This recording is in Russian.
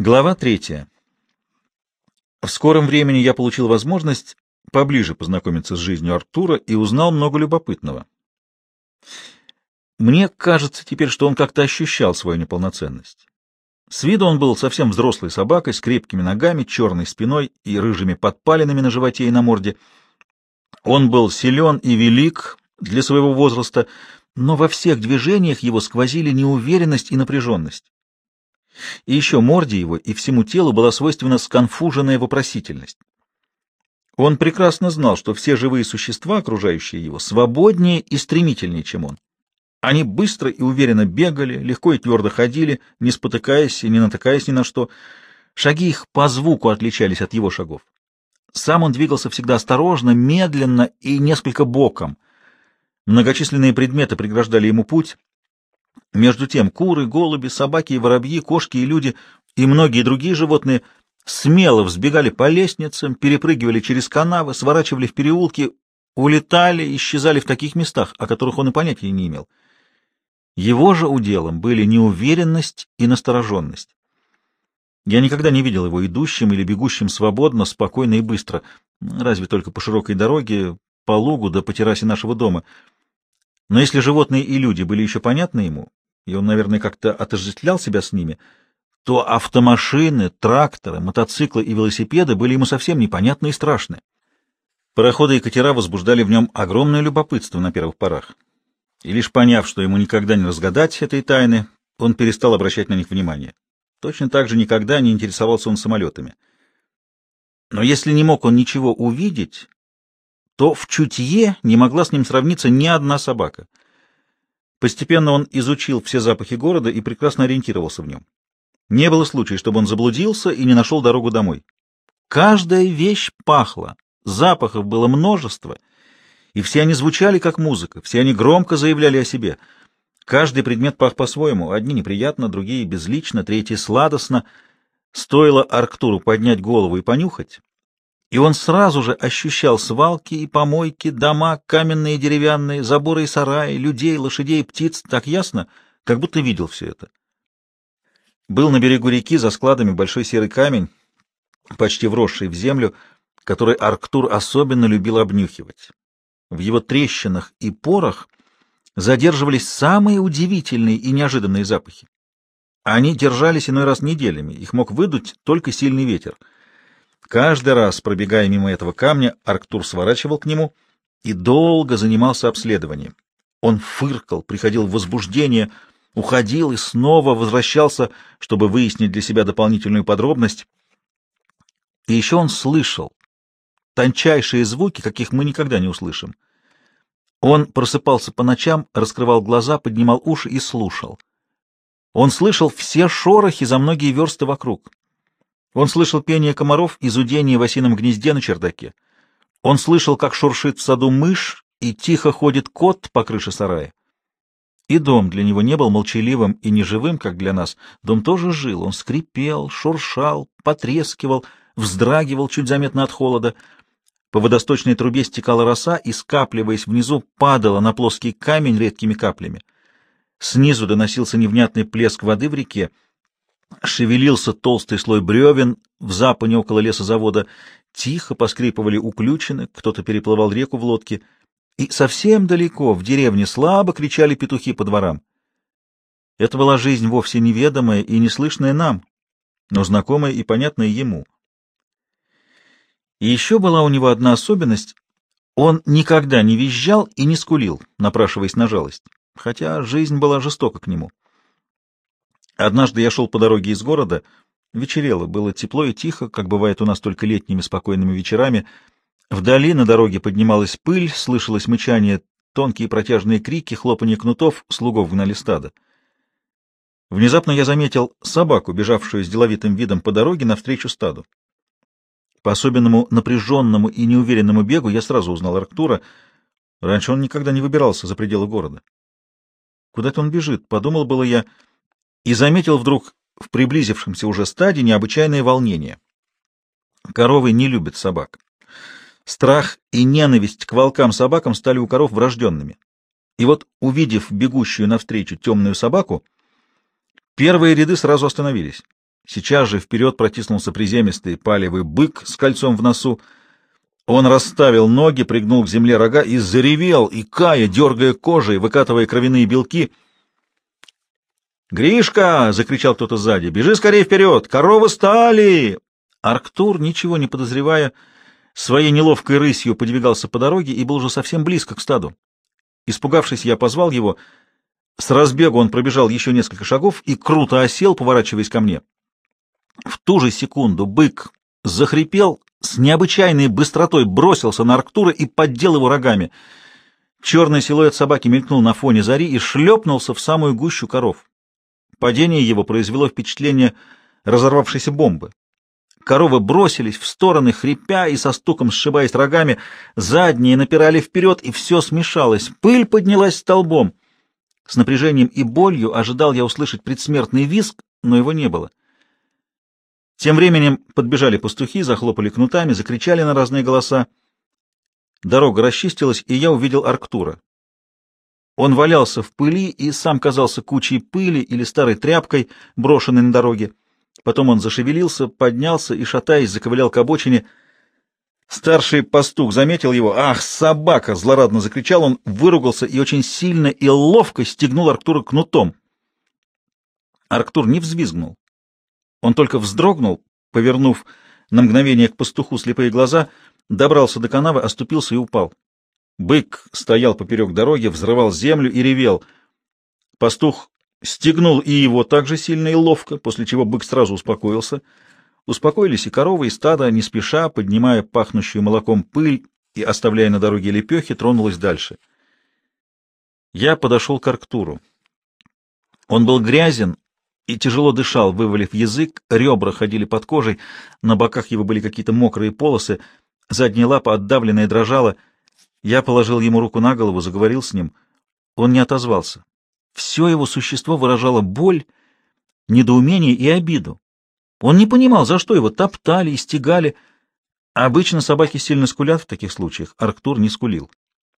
Глава третья. В скором времени я получил возможность поближе познакомиться с жизнью Артура и узнал много любопытного. Мне кажется теперь, что он как-то ощущал свою неполноценность. С виду он был совсем взрослой собакой, с крепкими ногами, черной спиной и рыжими подпалинами на животе и на морде. Он был силен и велик для своего возраста, но во всех движениях его сквозили неуверенность и напряженность. И еще морде его и всему телу была свойственна сконфуженная вопросительность. Он прекрасно знал, что все живые существа, окружающие его, свободнее и стремительнее, чем он. Они быстро и уверенно бегали, легко и твердо ходили, не спотыкаясь и не натыкаясь ни на что. Шаги их по звуку отличались от его шагов. Сам он двигался всегда осторожно, медленно и несколько боком. Многочисленные предметы преграждали ему путь, между тем куры, голуби, собаки и воробьи, кошки и люди и многие другие животные смело взбегали по лестницам, перепрыгивали через канавы, сворачивали в переулки, улетали, исчезали в таких местах, о которых он и понятия не имел. Его же уделом были неуверенность и настороженность. Я никогда не видел его идущим или бегущим свободно, спокойно и быстро, разве только по широкой дороге, по лугу да по террасе нашего дома. Но если животные и люди были еще понятны ему, и он, наверное, как-то отождествлял себя с ними, то автомашины, тракторы, мотоциклы и велосипеды были ему совсем непонятны и страшны. Пароходы и катера возбуждали в нем огромное любопытство на первых порах. И лишь поняв, что ему никогда не разгадать этой тайны, он перестал обращать на них внимание. Точно так же никогда не интересовался он самолетами. Но если не мог он ничего увидеть, то в чутье не могла с ним сравниться ни одна собака — Постепенно он изучил все запахи города и прекрасно ориентировался в нем. Не было случая, чтобы он заблудился и не нашел дорогу домой. Каждая вещь пахла, запахов было множество, и все они звучали как музыка, все они громко заявляли о себе. Каждый предмет пах по-своему, одни неприятно, другие безлично, третьи сладостно. Стоило Арктуру поднять голову и понюхать, и он сразу же ощущал свалки и помойки, дома, каменные и деревянные, заборы и сараи, людей, лошадей, птиц так ясно, как будто видел все это. Был на берегу реки за складами большой серый камень, почти вросший в землю, который Арктур особенно любил обнюхивать. В его трещинах и порах задерживались самые удивительные и неожиданные запахи. Они держались иной раз неделями, их мог выдуть только сильный ветер — Каждый раз, пробегая мимо этого камня, Арктур сворачивал к нему и долго занимался обследованием. Он фыркал, приходил в возбуждение, уходил и снова возвращался, чтобы выяснить для себя дополнительную подробность. И еще он слышал тончайшие звуки, каких мы никогда не услышим. Он просыпался по ночам, раскрывал глаза, поднимал уши и слушал. Он слышал все шорохи за многие версты вокруг. Он слышал пение комаров и зудение в осином гнезде на чердаке. Он слышал, как шуршит в саду мышь и тихо ходит кот по крыше сарая. И дом для него не был молчаливым и неживым, как для нас. Дом тоже жил, он скрипел, шуршал, потрескивал, вздрагивал чуть заметно от холода. По водосточной трубе стекала роса и, скапливаясь внизу, падала на плоский камень редкими каплями. Снизу доносился невнятный плеск воды в реке — Шевелился толстый слой бревен в запане около лесозавода, тихо поскрипывали уключены, кто-то переплывал реку в лодке, и совсем далеко, в деревне, слабо кричали петухи по дворам. Это была жизнь вовсе неведомая и неслышная нам, но знакомая и понятная ему. И еще была у него одна особенность — он никогда не визжал и не скулил, напрашиваясь на жалость, хотя жизнь была жестока к нему. Однажды я шел по дороге из города. Вечерело, было тепло и тихо, как бывает у нас только летними спокойными вечерами. Вдали на дороге поднималась пыль, слышалось мычание, тонкие протяжные крики, хлопанье кнутов, слугов гнали стадо. Внезапно я заметил собаку, бежавшую с деловитым видом по дороге навстречу стаду. По особенному напряженному и неуверенному бегу я сразу узнал Арктура. Раньше он никогда не выбирался за пределы города. Куда-то он бежит, подумал было я — и заметил вдруг в приблизившемся уже стадии необычайное волнение. Коровы не любят собак. Страх и ненависть к волкам-собакам стали у коров врожденными. И вот, увидев бегущую навстречу темную собаку, первые ряды сразу остановились. Сейчас же вперед протиснулся приземистый палевый бык с кольцом в носу. Он расставил ноги, пригнул к земле рога и заревел, и кая, дергая кожей, выкатывая кровяные белки. «Гришка!» — закричал кто-то сзади. «Бежи скорее вперед! Коровы стали!» Арктур, ничего не подозревая, своей неловкой рысью подвигался по дороге и был уже совсем близко к стаду. Испугавшись, я позвал его. С разбегу он пробежал еще несколько шагов и круто осел, поворачиваясь ко мне. В ту же секунду бык захрипел, с необычайной быстротой бросился на Арктура и поддел его рогами. Черный силуэт собаки мелькнул на фоне зари и шлепнулся в самую гущу коров. Падение его произвело впечатление разорвавшейся бомбы. Коровы бросились в стороны, хрипя и со стуком сшибаясь рогами, задние напирали вперед, и все смешалось. Пыль поднялась столбом. С напряжением и болью ожидал я услышать предсмертный визг, но его не было. Тем временем подбежали пастухи, захлопали кнутами, закричали на разные голоса. Дорога расчистилась, и я увидел Арктура. Он валялся в пыли и сам казался кучей пыли или старой тряпкой, брошенной на дороге. Потом он зашевелился, поднялся и, шатаясь, заковылял к обочине. Старший пастух заметил его. «Ах, собака!» — злорадно закричал он, выругался и очень сильно и ловко стегнул Арктура кнутом. Арктур не взвизгнул. Он только вздрогнул, повернув на мгновение к пастуху слепые глаза, добрался до канавы, оступился и упал. Бык стоял поперек дороги, взрывал землю и ревел. Пастух стегнул и его так же сильно и ловко, после чего бык сразу успокоился. Успокоились и коровы, и стадо, не спеша, поднимая пахнущую молоком пыль и оставляя на дороге лепехи, тронулось дальше. Я подошел к Арктуру. Он был грязен и тяжело дышал, вывалив язык, ребра ходили под кожей, на боках его были какие-то мокрые полосы, задняя лапа отдавленная дрожала. Я положил ему руку на голову, заговорил с ним. Он не отозвался. Все его существо выражало боль, недоумение и обиду. Он не понимал, за что его топтали и стегали. Обычно собаки сильно скулят в таких случаях, Арктур не скулил.